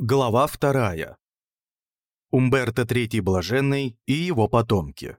Глава вторая. Умберто III Блаженный и его потомки.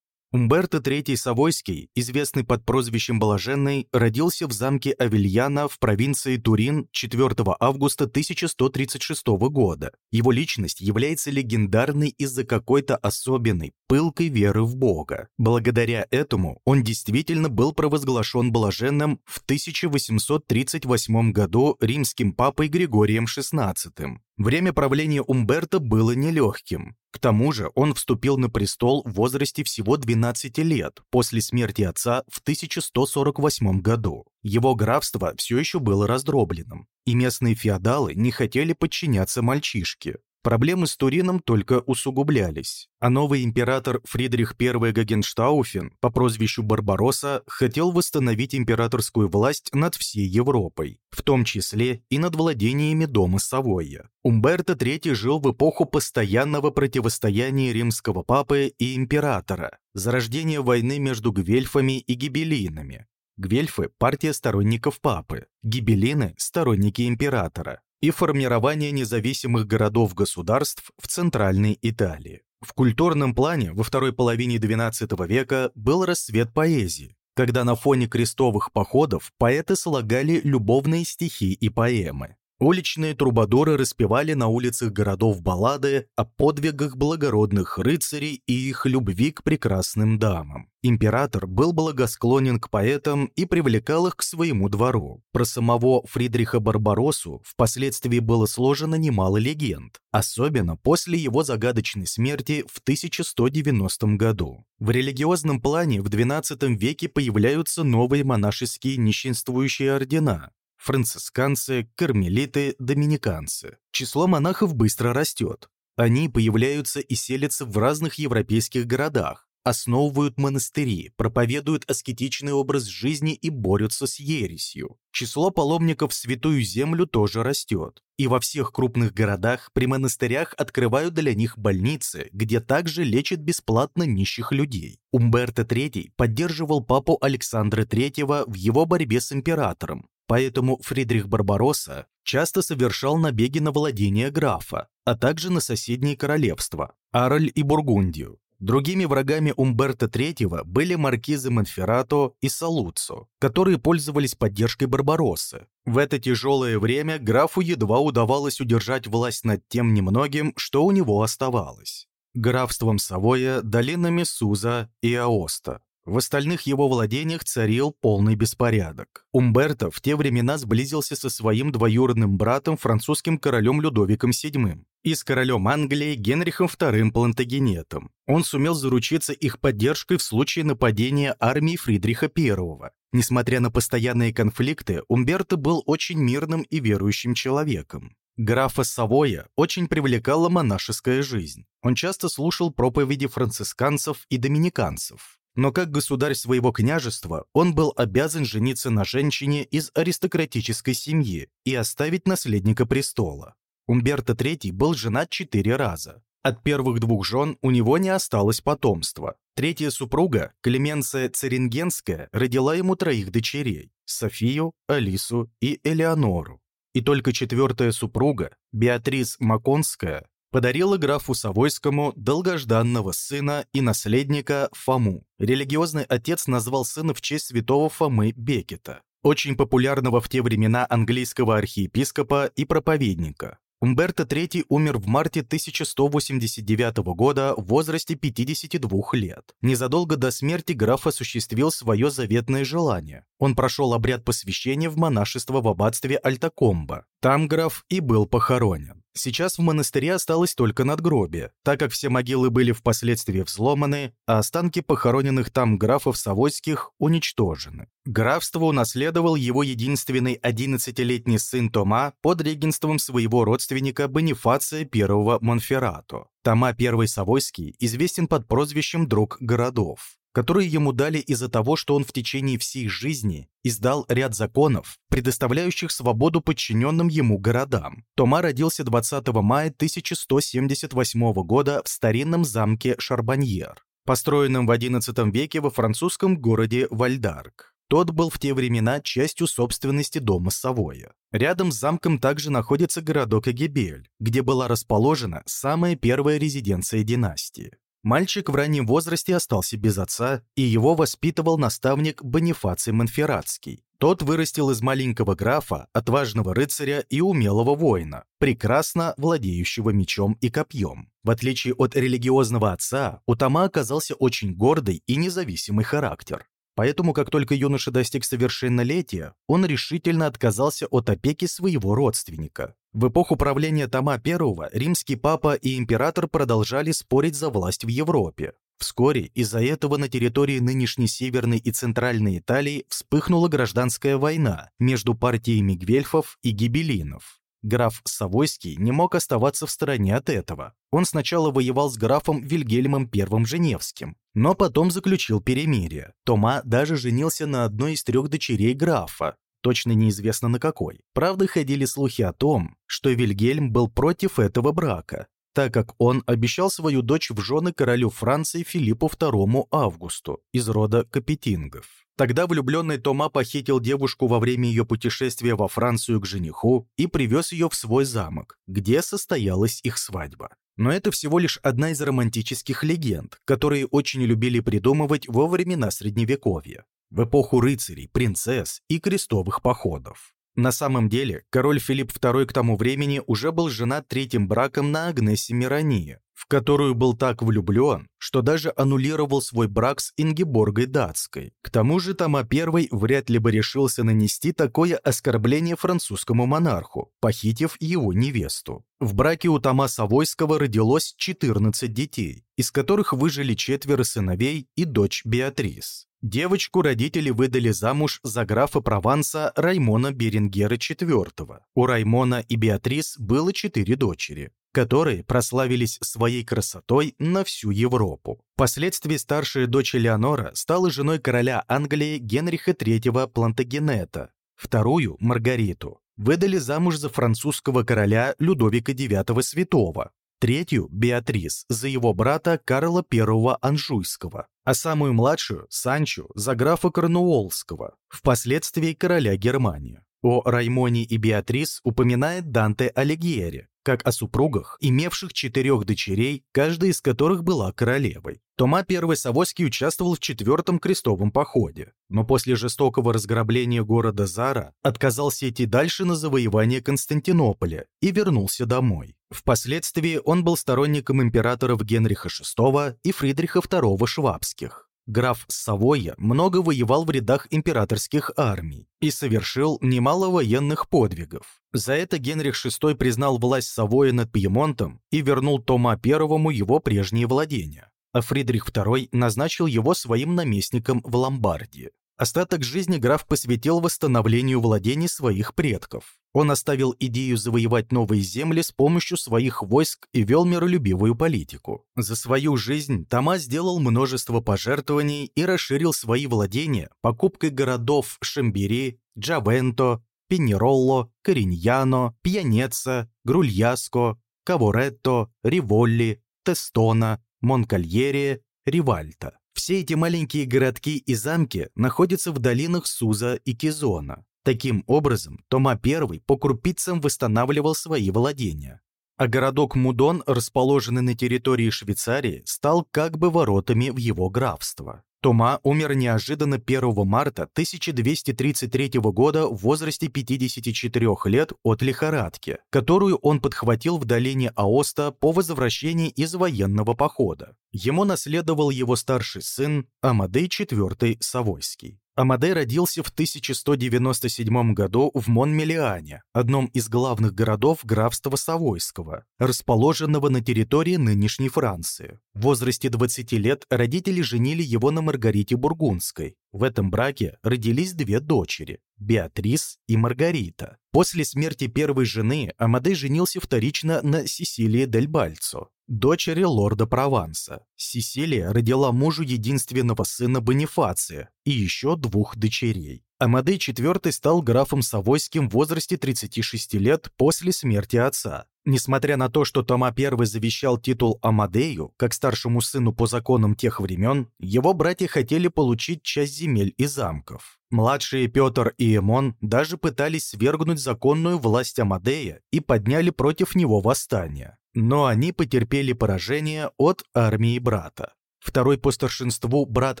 Умберто III Савойский, известный под прозвищем Блаженный, родился в замке Авельяна в провинции Турин 4 августа 1136 года. Его личность является легендарной из-за какой-то особенной, пылкой веры в Бога. Благодаря этому он действительно был провозглашен блаженным в 1838 году римским папой Григорием XVI. Время правления Умберто было нелегким. К тому же он вступил на престол в возрасте всего 12 лет после смерти отца в 1148 году. Его графство все еще было раздробленным, и местные феодалы не хотели подчиняться мальчишке. Проблемы с Турином только усугублялись, а новый император Фридрих I Гагенштауфен по прозвищу Барбаросса хотел восстановить императорскую власть над всей Европой, в том числе и над владениями дома Савойя. Умберто III жил в эпоху постоянного противостояния римского папы и императора, зарождения войны между гвельфами и гибелинами. Гвельфы – партия сторонников папы, гибелины – сторонники императора и формирование независимых городов-государств в Центральной Италии. В культурном плане во второй половине XII века был расцвет поэзии, когда на фоне крестовых походов поэты слагали любовные стихи и поэмы. Уличные трубадуры распевали на улицах городов баллады о подвигах благородных рыцарей и их любви к прекрасным дамам. Император был благосклонен к поэтам и привлекал их к своему двору. Про самого Фридриха Барбаросу впоследствии было сложено немало легенд, особенно после его загадочной смерти в 1190 году. В религиозном плане в XII веке появляются новые монашеские нищенствующие ордена, францисканцы, кармелиты, доминиканцы. Число монахов быстро растет. Они появляются и селятся в разных европейских городах, основывают монастыри, проповедуют аскетичный образ жизни и борются с ересью. Число паломников в Святую Землю тоже растет. И во всех крупных городах при монастырях открывают для них больницы, где также лечат бесплатно нищих людей. Умберто III поддерживал папу Александра III в его борьбе с императором, Поэтому Фридрих Барбаросса часто совершал набеги на владения графа, а также на соседние королевства – Араль и Бургундию. Другими врагами Умберто III были маркизы Монферрато и Салуццо, которые пользовались поддержкой Барбароссы. В это тяжелое время графу едва удавалось удержать власть над тем немногим, что у него оставалось. Графством Савоя, долинами Суза и Аоста. В остальных его владениях царил полный беспорядок. Умберто в те времена сблизился со своим двоюродным братом, французским королем Людовиком VII, и с королем Англии Генрихом II Плантагенетом. Он сумел заручиться их поддержкой в случае нападения армии Фридриха I. Несмотря на постоянные конфликты, Умберто был очень мирным и верующим человеком. Графа Савоя очень привлекала монашеская жизнь. Он часто слушал проповеди францисканцев и доминиканцев. Но как государь своего княжества он был обязан жениться на женщине из аристократической семьи и оставить наследника престола. Умберто III был женат четыре раза. От первых двух жен у него не осталось потомства. Третья супруга, Клеменция Церингенская, родила ему троих дочерей – Софию, Алису и Элеонору. И только четвертая супруга, Беатрис Маконская, подарила графу Савойскому долгожданного сына и наследника Фому. Религиозный отец назвал сына в честь святого Фомы Бекета, очень популярного в те времена английского архиепископа и проповедника. Умберто III умер в марте 1189 года в возрасте 52 лет. Незадолго до смерти граф осуществил свое заветное желание. Он прошел обряд посвящения в монашество в аббатстве Альтакомба. Там граф и был похоронен. Сейчас в монастыре осталось только надгробие, так как все могилы были впоследствии взломаны, а останки похороненных там графов Савойских уничтожены. Графство унаследовал его единственный 11-летний сын Тома под регенством своего родственника Бонифация I Монферрато. Тома I Савойский известен под прозвищем «Друг городов» которые ему дали из-за того, что он в течение всей жизни издал ряд законов, предоставляющих свободу подчиненным ему городам. Тома родился 20 мая 1178 года в старинном замке Шарбаньер, построенном в XI веке во французском городе Вальдарк. Тот был в те времена частью собственности дома Савоя. Рядом с замком также находится городок Эгебель, где была расположена самая первая резиденция династии. Мальчик в раннем возрасте остался без отца, и его воспитывал наставник Бонифаций Монферратский. Тот вырастил из маленького графа, отважного рыцаря и умелого воина, прекрасно владеющего мечом и копьем. В отличие от религиозного отца, у Тома оказался очень гордый и независимый характер. Поэтому, как только юноша достиг совершеннолетия, он решительно отказался от опеки своего родственника. В эпоху правления Тома I римский папа и император продолжали спорить за власть в Европе. Вскоре из-за этого на территории нынешней Северной и Центральной Италии вспыхнула гражданская война между партиями гвельфов и гибелинов. Граф Савойский не мог оставаться в стороне от этого. Он сначала воевал с графом Вильгельмом I Женевским, но потом заключил перемирие. Тома даже женился на одной из трех дочерей графа, точно неизвестно на какой. Правда, ходили слухи о том, что Вильгельм был против этого брака, так как он обещал свою дочь в жены королю Франции Филиппу II Августу из рода Капетингов. Тогда влюбленный Тома похитил девушку во время ее путешествия во Францию к жениху и привез ее в свой замок, где состоялась их свадьба. Но это всего лишь одна из романтических легенд, которые очень любили придумывать во времена Средневековья, в эпоху рыцарей, принцесс и крестовых походов. На самом деле, король Филипп II к тому времени уже был женат третьим браком на Агнессе Миронии, в которую был так влюблен, что даже аннулировал свой брак с Ингеборгой Датской. К тому же Тома I вряд ли бы решился нанести такое оскорбление французскому монарху, похитив его невесту. В браке у Тома Савойского родилось 14 детей, из которых выжили четверо сыновей и дочь Беатрис. Девочку родители выдали замуж за графа Прованса Раймона Берингера IV. У Раймона и Беатрис было четыре дочери, которые прославились своей красотой на всю Европу. Впоследствии старшая дочь Леонора стала женой короля Англии Генриха III Плантагенета, вторую, Маргариту, выдали замуж за французского короля Людовика IX Святого, третью – Беатрис за его брата Карла I Анжуйского, а самую младшую – Санчо за графа Корнуолского, впоследствии короля Германии. О Раймоне и Беатрис упоминает Данте Алигьери, как о супругах, имевших четырех дочерей, каждая из которых была королевой. Тома I Савойский участвовал в четвертом крестовом походе, но после жестокого разграбления города Зара отказался идти дальше на завоевание Константинополя и вернулся домой. Впоследствии он был сторонником императоров Генриха VI и Фридриха II Швабских. Граф Савойя много воевал в рядах императорских армий и совершил немало военных подвигов. За это Генрих VI признал власть Савоя над Пьемонтом и вернул Тома I его прежние владения, а Фридрих II назначил его своим наместником в Ломбардии. Остаток жизни граф посвятил восстановлению владений своих предков. Он оставил идею завоевать новые земли с помощью своих войск и вел миролюбивую политику. За свою жизнь Тома сделал множество пожертвований и расширил свои владения покупкой городов Шамбери, Джавенто, Пенеролло, Кориньяно, Пьянеца, Грульяско, Каворетто, Риволли, Тестона, Монкальере, Ривальта. Все эти маленькие городки и замки находятся в долинах Суза и Кизона. Таким образом, Тома I по крупицам восстанавливал свои владения. А городок Мудон, расположенный на территории Швейцарии, стал как бы воротами в его графство. Тома умер неожиданно 1 марта 1233 года в возрасте 54 лет от лихорадки, которую он подхватил в долине Аоста по возвращении из военного похода. Ему наследовал его старший сын Амадей IV Савойский. Амадей родился в 1197 году в Монмелиане, одном из главных городов графства Савойского, расположенного на территории нынешней Франции. В возрасте 20 лет родители женили его на Маргарите Бургундской. В этом браке родились две дочери – Беатрис и Маргарита. После смерти первой жены Амадей женился вторично на Сесилии дель Бальцо, дочери лорда Прованса. Сесилия родила мужу единственного сына Бонифация и еще двух дочерей. Амадей IV стал графом Савойским в возрасте 36 лет после смерти отца. Несмотря на то, что Тома I завещал титул Амадею, как старшему сыну по законам тех времен, его братья хотели получить часть земель и замков. Младшие Петр и Эмон даже пытались свергнуть законную власть Амадея и подняли против него восстание. Но они потерпели поражение от армии брата. Второй по старшинству брат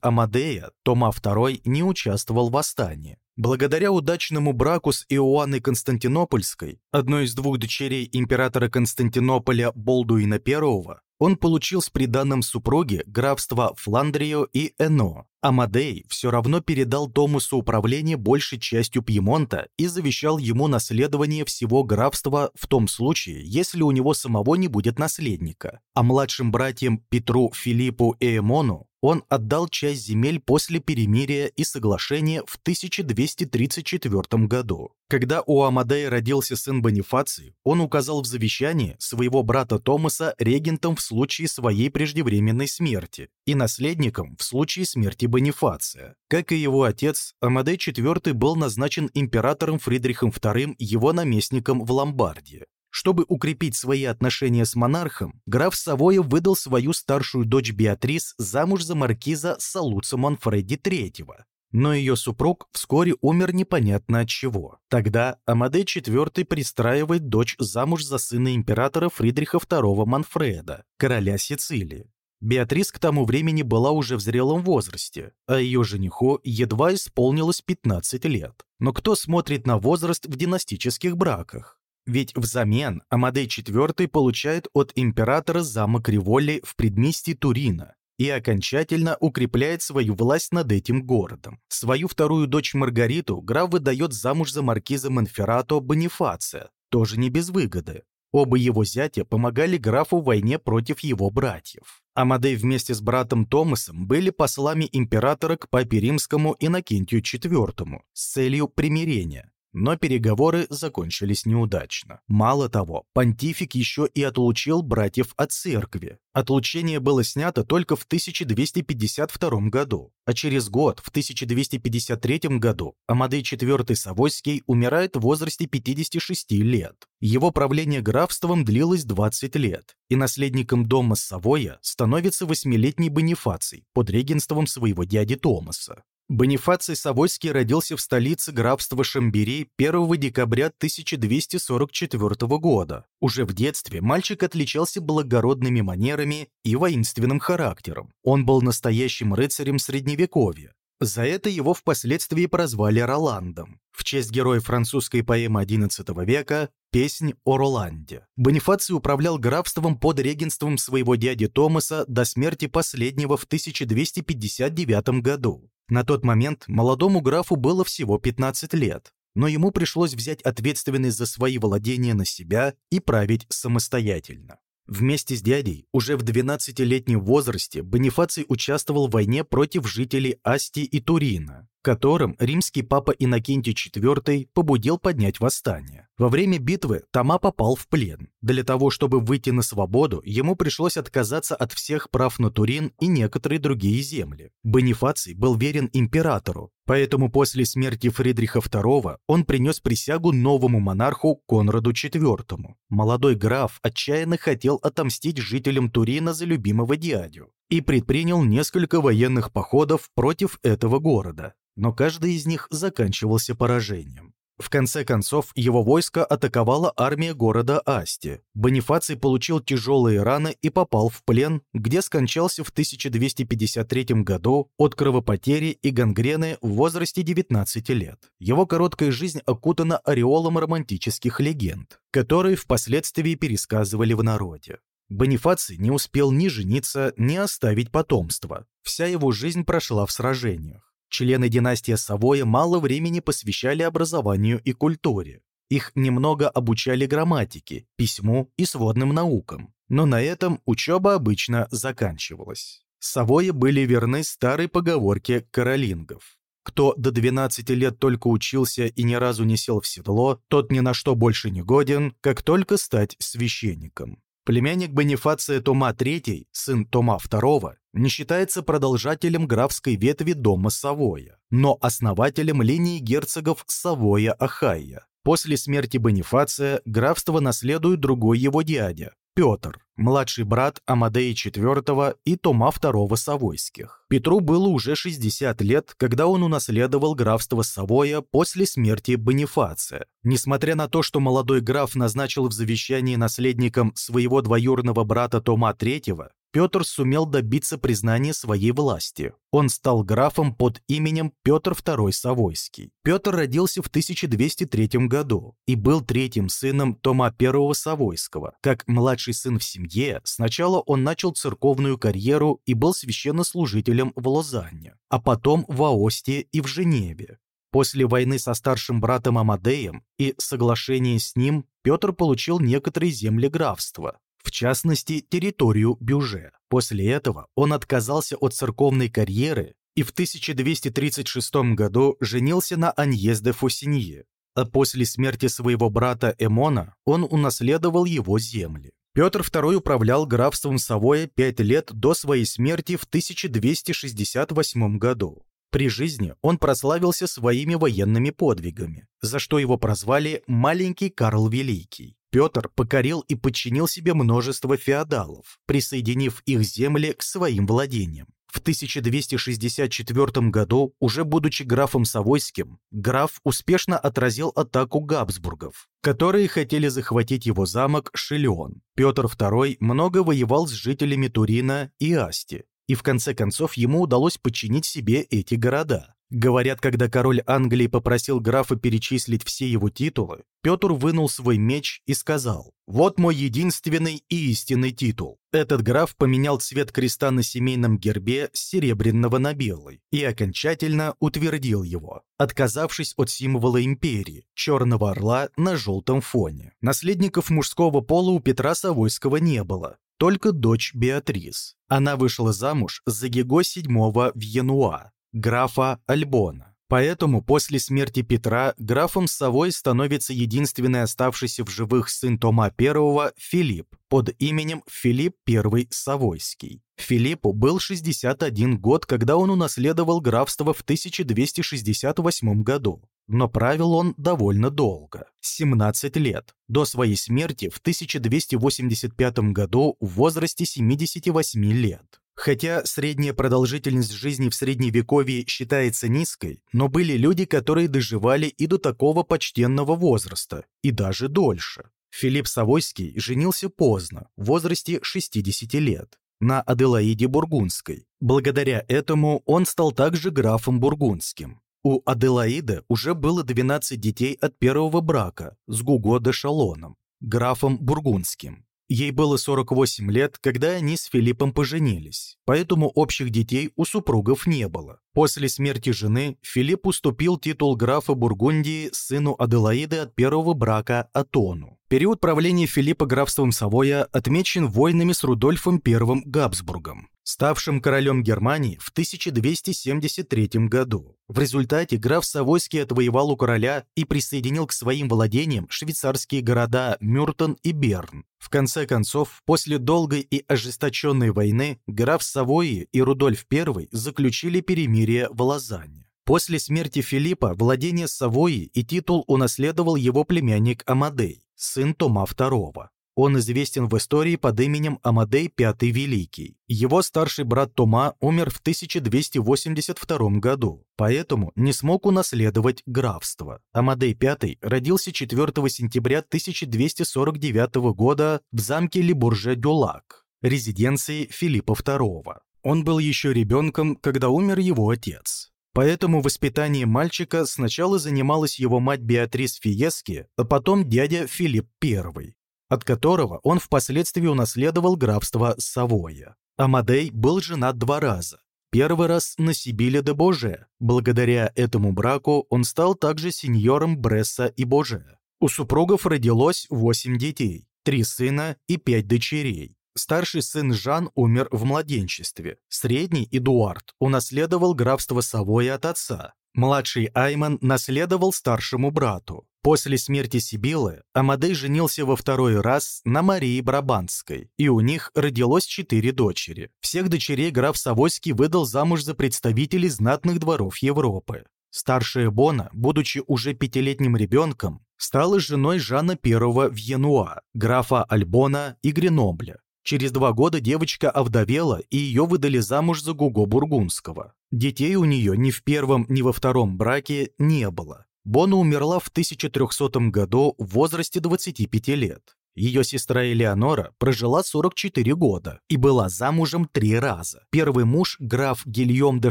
Амадея, Тома II, не участвовал в восстании. Благодаря удачному браку с Иоанной Константинопольской, одной из двух дочерей императора Константинополя Болдуина I, он получил с приданным супруге графства Фландрию и Эно. Амадей все равно передал Томасу управление большей частью Пьемонта и завещал ему наследование всего графства в том случае, если у него самого не будет наследника. А младшим братьям Петру, Филиппу и Эмону он отдал часть земель после перемирия и соглашения в 1234 году. Когда у Амадея родился сын Бонифаций, он указал в завещании своего брата Томаса регентом в случае своей преждевременной смерти и наследником в случае смерти Бонифация. Как и его отец, Амадей IV был назначен императором Фридрихом II его наместником в Ломбардии. Чтобы укрепить свои отношения с монархом, граф Савоя выдал свою старшую дочь Беатрис замуж за маркиза Салуца Монфредди III. Но ее супруг вскоре умер непонятно от чего. Тогда Амадей IV пристраивает дочь замуж за сына императора Фридриха II Манфреда, короля Сицилии. Беатрис к тому времени была уже в зрелом возрасте, а ее жениху едва исполнилось 15 лет. Но кто смотрит на возраст в династических браках? Ведь взамен Амадей IV получает от императора замок Риволи в предместье Турина и окончательно укрепляет свою власть над этим городом. Свою вторую дочь Маргариту граф выдает замуж за маркиза Монферрато Бонифация, тоже не без выгоды. Оба его зятя помогали графу в войне против его братьев. Амадей вместе с братом Томасом были послами императора к папе римскому Иннокентию IV с целью примирения, но переговоры закончились неудачно. Мало того, понтифик еще и отлучил братьев от церкви. Отлучение было снято только в 1252 году, а через год, в 1253 году, Амадей IV Савойский умирает в возрасте 56 лет. Его правление графством длилось 20 лет, и наследником дома Савоя становится восьмилетний Бонифаций под регенством своего дяди Томаса. Бонифаций Савойский родился в столице графства Шамбери 1 декабря 1244 года. Уже в детстве мальчик отличался благородными манерами и воинственным характером. Он был настоящим рыцарем Средневековья. За это его впоследствии прозвали Роландом, в честь героя французской поэмы XI века «Песнь о Роланде». Бонифаций управлял графством под регенством своего дяди Томаса до смерти последнего в 1259 году. На тот момент молодому графу было всего 15 лет, но ему пришлось взять ответственность за свои владения на себя и править самостоятельно. Вместе с дядей уже в 12-летнем возрасте Бонифаций участвовал в войне против жителей Асти и Турина, которым римский папа Иннокентий IV побудил поднять восстание. Во время битвы Тома попал в плен. Для того, чтобы выйти на свободу, ему пришлось отказаться от всех прав на Турин и некоторые другие земли. Бонифаций был верен императору, поэтому после смерти Фридриха II он принес присягу новому монарху Конраду IV. Молодой граф отчаянно хотел отомстить жителям Турина за любимого дядю и предпринял несколько военных походов против этого города но каждый из них заканчивался поражением. В конце концов, его войско атаковала армия города Асти. Бонифаций получил тяжелые раны и попал в плен, где скончался в 1253 году от кровопотери и гангрены в возрасте 19 лет. Его короткая жизнь окутана ореолом романтических легенд, которые впоследствии пересказывали в народе. Бонифаций не успел ни жениться, ни оставить потомство. Вся его жизнь прошла в сражениях. Члены династии Савоя мало времени посвящали образованию и культуре. Их немного обучали грамматике, письму и сводным наукам. Но на этом учеба обычно заканчивалась. Савои были верны старой поговорке каролингов. Кто до 12 лет только учился и ни разу не сел в седло, тот ни на что больше не годен, как только стать священником. Племянник Бонифация Тома III, сын Тома II, не считается продолжателем графской ветви дома Савоя, но основателем линии герцогов Савоя-Ахайя. После смерти Бонифация графство наследует другой его дядя, Петр, младший брат Амадея IV и Тома II Савойских. Петру было уже 60 лет, когда он унаследовал графство Савоя после смерти Бонифация. Несмотря на то, что молодой граф назначил в завещании наследником своего двоюродного брата Тома III, Петр сумел добиться признания своей власти. Он стал графом под именем Петр II Савойский. Петр родился в 1203 году и был третьим сыном Тома I Савойского. Как младший сын в семье, сначала он начал церковную карьеру и был священнослужителем в Лозанне, а потом в Аосте и в Женеве. После войны со старшим братом Амадеем и соглашения с ним Петр получил некоторые земли графства, в частности, территорию Бюже. После этого он отказался от церковной карьеры и в 1236 году женился на Аньес де Фусинье, а после смерти своего брата Эмона он унаследовал его земли. Петр II управлял графством Савоя пять лет до своей смерти в 1268 году. При жизни он прославился своими военными подвигами, за что его прозвали «Маленький Карл Великий». Петр покорил и подчинил себе множество феодалов, присоединив их земли к своим владениям. В 1264 году, уже будучи графом Савойским, граф успешно отразил атаку Габсбургов, которые хотели захватить его замок Шилеон. Петр II много воевал с жителями Турина и Асти, и в конце концов ему удалось подчинить себе эти города. Говорят, когда король Англии попросил графа перечислить все его титулы, Петр вынул свой меч и сказал, «Вот мой единственный и истинный титул». Этот граф поменял цвет креста на семейном гербе с серебряного на белый и окончательно утвердил его, отказавшись от символа империи – черного орла на желтом фоне. Наследников мужского пола у Петра Савойского не было, только дочь Беатрис. Она вышла замуж за Гего VII в Януа, графа Альбона. Поэтому после смерти Петра графом Савой становится единственный оставшийся в живых сын Тома I Филипп под именем Филипп I Савойский. Филиппу был 61 год, когда он унаследовал графство в 1268 году, но правил он довольно долго – 17 лет, до своей смерти в 1285 году в возрасте 78 лет. Хотя средняя продолжительность жизни в Средневековье считается низкой, но были люди, которые доживали и до такого почтенного возраста, и даже дольше. Филипп Савойский женился поздно, в возрасте 60 лет, на Аделаиде Бургундской. Благодаря этому он стал также графом Бургундским. У Аделаиды уже было 12 детей от первого брака с Гуго де Шалоном, графом Бургундским. Ей было 48 лет, когда они с Филиппом поженились, поэтому общих детей у супругов не было. После смерти жены Филипп уступил титул графа Бургундии сыну Аделаиды от первого брака Атону. Период правления Филиппа графством Савоя отмечен войнами с Рудольфом I Габсбургом ставшим королем Германии в 1273 году. В результате граф Савойский отвоевал у короля и присоединил к своим владениям швейцарские города Мюртон и Берн. В конце концов, после долгой и ожесточенной войны, граф Савойи и Рудольф I заключили перемирие в Лозанне. После смерти Филиппа владение Савойи и титул унаследовал его племянник Амадей, сын Тома II. Он известен в истории под именем Амадей V Великий. Его старший брат Тома умер в 1282 году, поэтому не смог унаследовать графство. Амадей V родился 4 сентября 1249 года в замке Либурже-Дюлак, резиденции Филиппа II. Он был еще ребенком, когда умер его отец. Поэтому воспитанием мальчика сначала занималась его мать Беатрис Фиески, а потом дядя Филипп I от которого он впоследствии унаследовал графство Савоя. Амадей был женат два раза. Первый раз на Сибиле де Боже. Благодаря этому браку он стал также сеньором Бресса и Боже. У супругов родилось восемь детей, три сына и пять дочерей. Старший сын Жан умер в младенчестве. Средний Эдуард унаследовал графство Савоя от отца. Младший Айман наследовал старшему брату. После смерти Сибилы Амадей женился во второй раз на Марии Брабантской, и у них родилось четыре дочери. Всех дочерей граф Савойский выдал замуж за представителей знатных дворов Европы. Старшая Бона, будучи уже пятилетним ребенком, стала женой Жана I Вьенуа, графа Альбона и Гренобля. Через два года девочка овдовела, и ее выдали замуж за Гуго Бургундского. Детей у нее ни в первом, ни во втором браке не было. Бона умерла в 1300 году в возрасте 25 лет. Ее сестра Элеонора прожила 44 года и была замужем три раза. Первый муж, граф Гильем де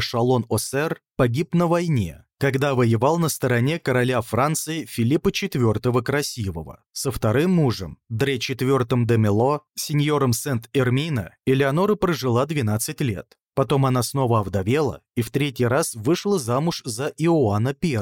Шалон-Осер, погиб на войне, когда воевал на стороне короля Франции Филиппа IV Красивого. Со вторым мужем, Дре IV де Мело, сеньором Сент-Эрмина, Элеонора прожила 12 лет. Потом она снова овдовела и в третий раз вышла замуж за Иоанна I,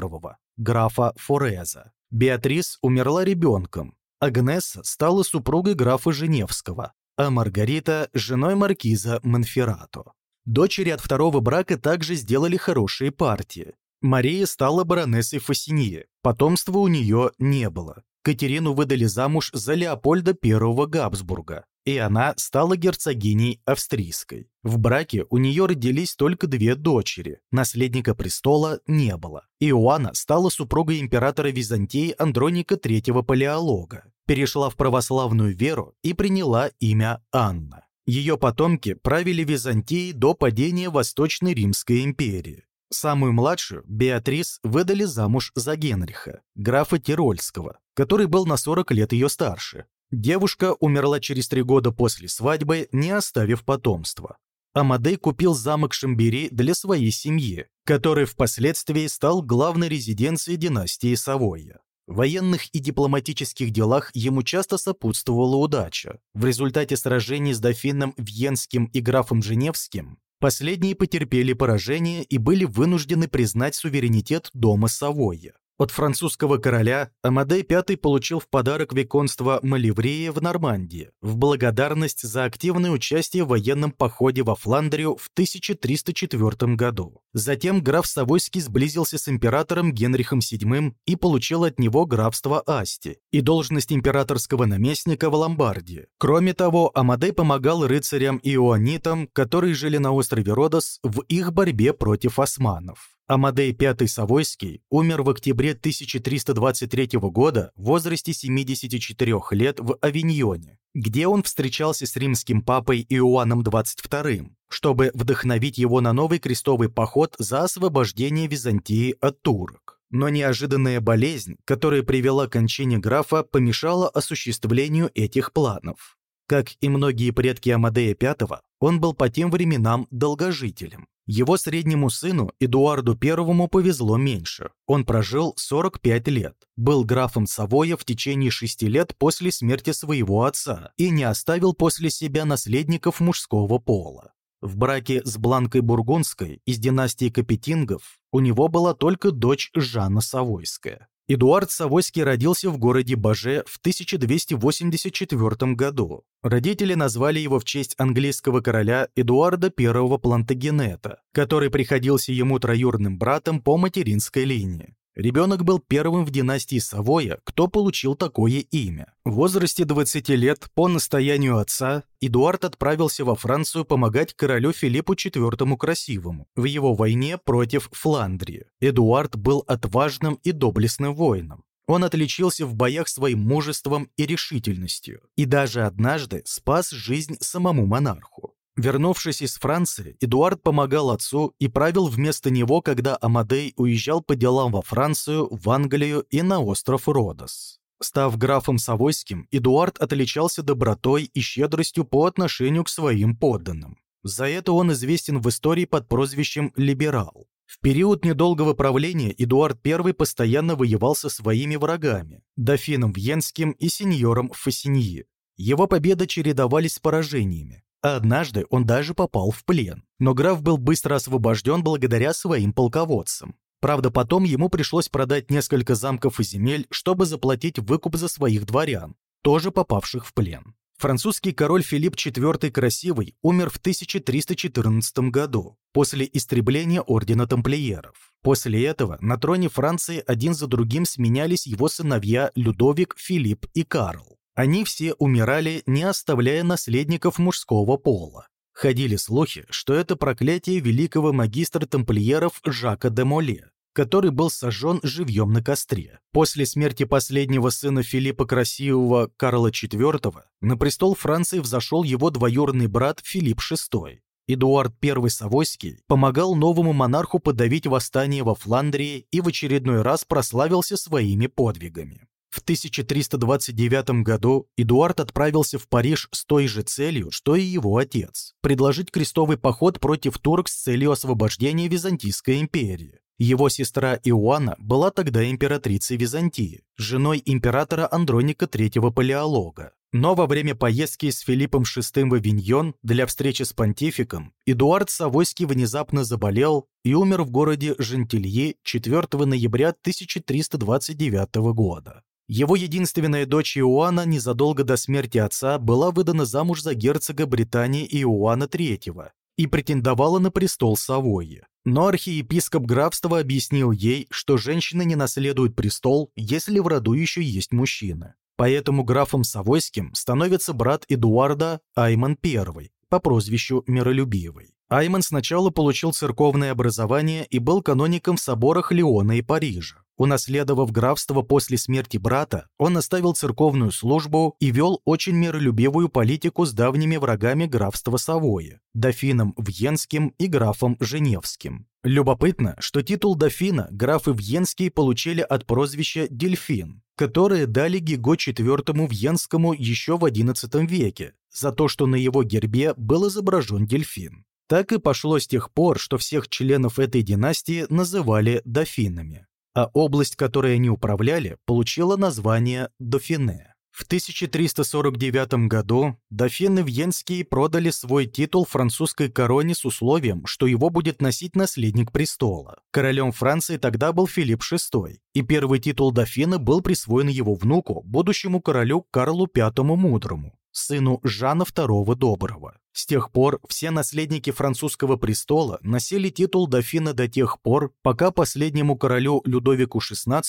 графа Фореза. Беатрис умерла ребенком. Агнеса стала супругой графа Женевского, а Маргарита – женой маркиза Монферрато. Дочери от второго брака также сделали хорошие партии. Мария стала баронессой Фассинье, потомства у нее не было. Катерину выдали замуж за Леопольда I Габсбурга, и она стала герцогиней австрийской. В браке у нее родились только две дочери, наследника престола не было. Иоанна стала супругой императора Византии Андроника III Палеолога, перешла в православную веру и приняла имя Анна. Ее потомки правили Византией до падения Восточной Римской империи. Самую младшую, Беатрис, выдали замуж за Генриха, графа Тирольского, который был на 40 лет ее старше. Девушка умерла через три года после свадьбы, не оставив потомства. Амадей купил замок Шамбери для своей семьи, который впоследствии стал главной резиденцией династии Савойя. В военных и дипломатических делах ему часто сопутствовала удача. В результате сражений с дофином Вьенским и графом Женевским последние потерпели поражение и были вынуждены признать суверенитет дома Савойя. От французского короля Амадей V получил в подарок виконство Маливрии в Нормандии в благодарность за активное участие в военном походе во Фландрию в 1304 году. Затем граф Савойский сблизился с императором Генрихом VII и получил от него графство Асти и должность императорского наместника в Ломбардии. Кроме того, Амадей помогал рыцарям-иоанитам, которые жили на острове Родос, в их борьбе против османов. Амадей V Савойский умер в октябре 1323 года в возрасте 74 лет в Авиньоне, где он встречался с римским папой Иоанном XXII, чтобы вдохновить его на новый крестовый поход за освобождение Византии от турок. Но неожиданная болезнь, которая привела к кончине графа, помешала осуществлению этих планов. Как и многие предки Амадея V, он был по тем временам долгожителем. Его среднему сыну, Эдуарду I, повезло меньше. Он прожил 45 лет, был графом Савоя в течение шести лет после смерти своего отца и не оставил после себя наследников мужского пола. В браке с Бланкой Бургундской из династии Капетингов у него была только дочь Жанна Савойская. Эдуард Савойский родился в городе Баже в 1284 году. Родители назвали его в честь английского короля Эдуарда I Плантагенета, который приходился ему троюрным братом по материнской линии. Ребенок был первым в династии Савоя, кто получил такое имя. В возрасте 20 лет, по настоянию отца, Эдуард отправился во Францию помогать королю Филиппу IV Красивому в его войне против Фландрии. Эдуард был отважным и доблестным воином. Он отличился в боях своим мужеством и решительностью, и даже однажды спас жизнь самому монарху. Вернувшись из Франции, Эдуард помогал отцу и правил вместо него, когда Амадей уезжал по делам во Францию, в Англию и на остров Родос. Став графом Савойским, Эдуард отличался добротой и щедростью по отношению к своим подданным. За это он известен в истории под прозвищем «Либерал». В период недолгого правления Эдуард I постоянно воевал со своими врагами – дофином Вьенским и сеньором Фассиньи. Его победы чередовались с поражениями. Однажды он даже попал в плен, но граф был быстро освобожден благодаря своим полководцам. Правда, потом ему пришлось продать несколько замков и земель, чтобы заплатить выкуп за своих дворян, тоже попавших в плен. Французский король Филипп IV Красивый умер в 1314 году, после истребления Ордена Тамплиеров. После этого на троне Франции один за другим сменялись его сыновья Людовик, Филипп и Карл. Они все умирали, не оставляя наследников мужского пола. Ходили слухи, что это проклятие великого магистра тамплиеров Жака де Моле, который был сожжен живьем на костре. После смерти последнего сына Филиппа Красивого Карла IV на престол Франции взошел его двоюродный брат Филипп VI. Эдуард I Савойский помогал новому монарху подавить восстание во Фландрии и в очередной раз прославился своими подвигами. В 1329 году Эдуард отправился в Париж с той же целью, что и его отец – предложить крестовый поход против турок с целью освобождения Византийской империи. Его сестра Иоанна была тогда императрицей Византии, женой императора Андроника III Палеолога. Но во время поездки с Филиппом VI в Авиньон для встречи с понтификом Эдуард Савойский внезапно заболел и умер в городе Жентилье 4 ноября 1329 года. Его единственная дочь Иоанна незадолго до смерти отца была выдана замуж за герцога Британии Иоанна III и претендовала на престол Савойи. Но архиепископ графства объяснил ей, что женщина не наследует престол, если в роду еще есть мужчина. Поэтому графом Савойским становится брат Эдуарда Айман I по прозвищу Миролюбивый. Айман сначала получил церковное образование и был каноником в соборах Леона и Парижа. Унаследовав графство после смерти брата, он оставил церковную службу и вел очень миролюбивую политику с давними врагами графства Савоя, дофином Вьенским и графом Женевским. Любопытно, что титул дофина графы Вьенские получили от прозвища «Дельфин», которое дали Гиго IV Вьенскому еще в XI веке, за то, что на его гербе был изображен дельфин. Так и пошло с тех пор, что всех членов этой династии называли дофинами а область, которой они управляли, получила название Дофине. В 1349 году дофины Вьенские продали свой титул французской короне с условием, что его будет носить наследник престола. Королем Франции тогда был Филипп VI, и первый титул дофина был присвоен его внуку, будущему королю Карлу V Мудрому сыну Жана II Доброго. С тех пор все наследники французского престола носили титул дофина до тех пор, пока последнему королю Людовику XVI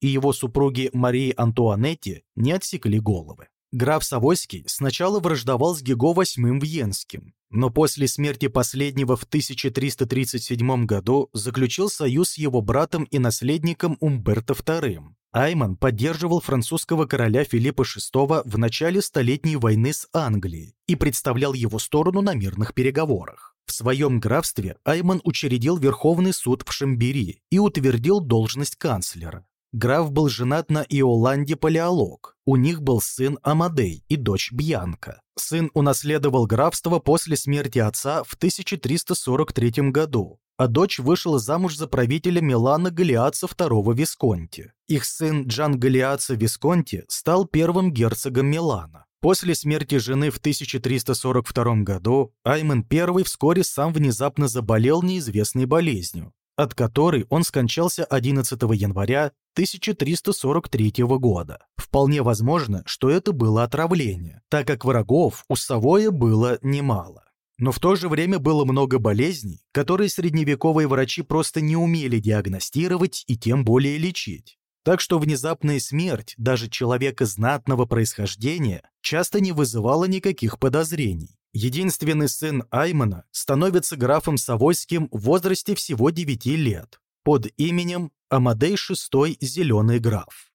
и его супруге Марии Антуанетте не отсекли головы. Граф Савойский сначала враждовал с Гего VIII Вьенским, но после смерти последнего в 1337 году заключил союз с его братом и наследником Умберто II. Айман поддерживал французского короля Филиппа VI в начале Столетней войны с Англией и представлял его сторону на мирных переговорах. В своем графстве Айман учредил Верховный суд в Шамбери и утвердил должность канцлера. Граф был женат на Иоланде Палеолог. У них был сын Амадей и дочь Бьянка. Сын унаследовал графство после смерти отца в 1343 году, а дочь вышла замуж за правителя Милана Галиаца II Висконти. Их сын Джан Галиаца Висконти стал первым герцогом Милана. После смерти жены в 1342 году Айман I вскоре сам внезапно заболел неизвестной болезнью, от которой он скончался 11 января 1343 года. Вполне возможно, что это было отравление, так как врагов у Савоя было немало. Но в то же время было много болезней, которые средневековые врачи просто не умели диагностировать и тем более лечить. Так что внезапная смерть даже человека знатного происхождения часто не вызывала никаких подозрений. Единственный сын Аймана становится графом Савойским в возрасте всего 9 лет под именем Амадей VI Зеленый граф.